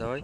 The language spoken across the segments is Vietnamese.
rồi.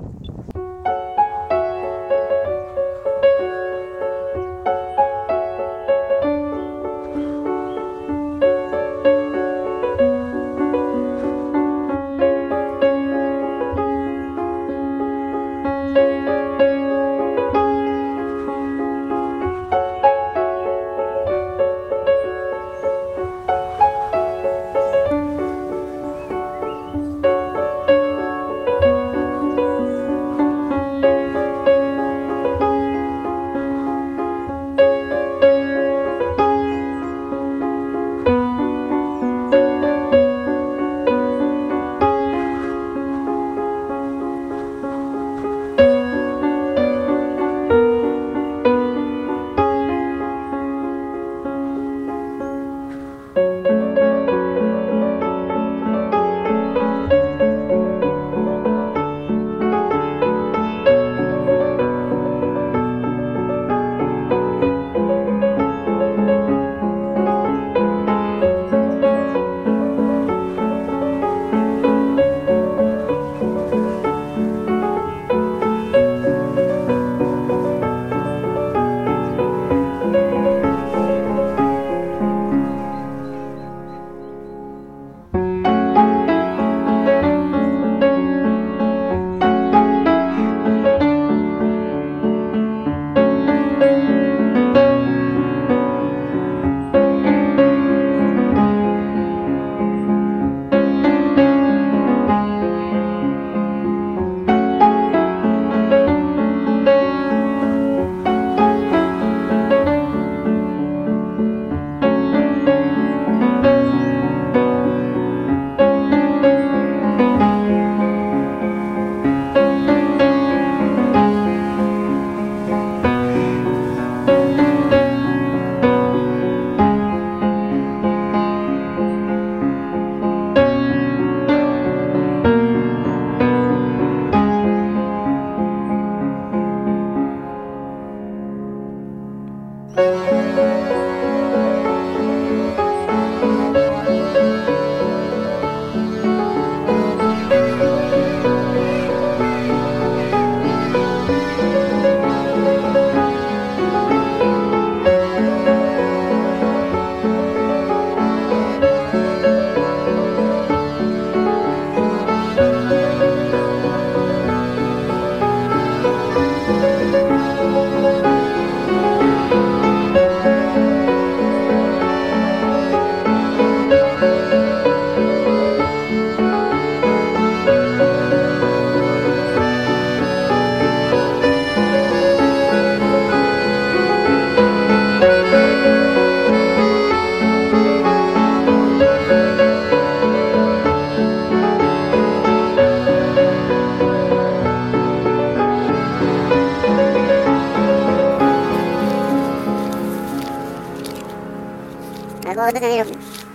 вот это веревка.